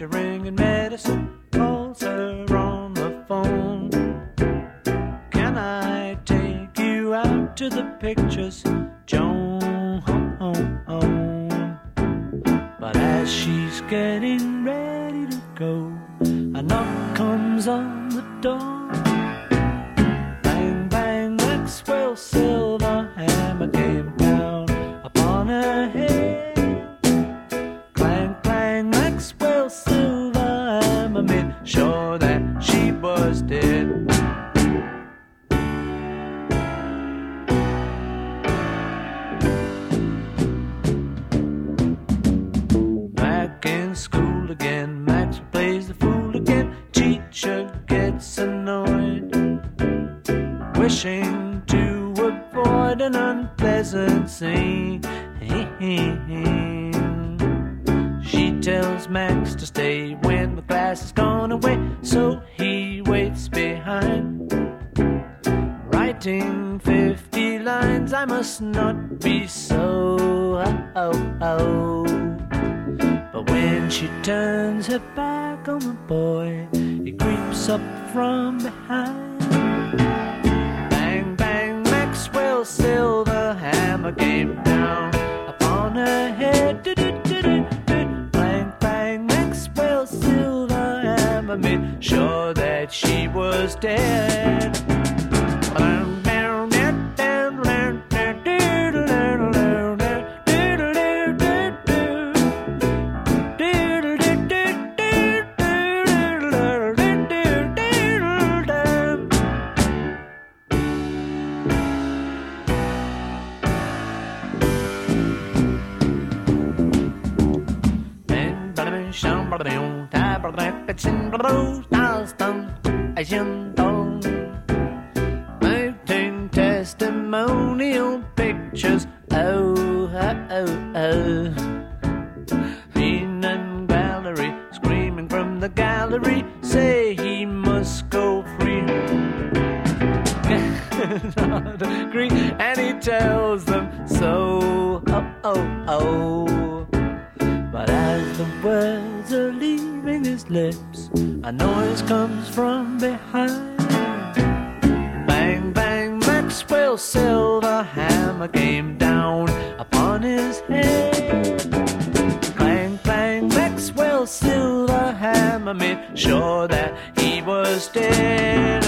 majoring in medicine, calls her on the phone. Can I take you out to the pictures, Joan? But as she's getting ready to go, a knock comes on the door. Again, Max plays the fool again. Teacher gets annoyed, wishing to avoid an unpleasant scene. She tells Max to stay when the class has gone away, so he waits behind. Writing 50 lines, I must not be so. Oh, oh. oh. But when she turns her back on the boy, he creeps up from behind. Bang, bang, Maxwell silver hammer came down upon her head. Do-do-do-do-do. Bang, bang, Maxwell silver hammer made sure that she was dead. Mountain testimonial pictures. Oh, oh, oh, oh. Venan gallery screaming from the gallery. Say he must go free. Not agree, and he tells them so. Oh, oh, oh. But as the his lips, a noise comes from behind. Bang, bang, Maxwell silver hammer came down upon his head. Clang, clang, Maxwell silver hammer made sure that he was dead.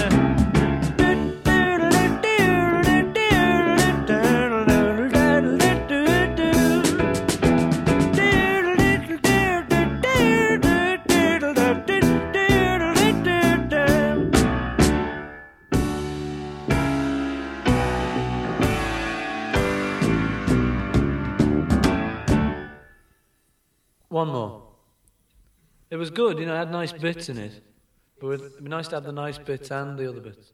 One more. It was good, you know, it had nice bits in it. But it'd be nice to have the nice bits and the other bits.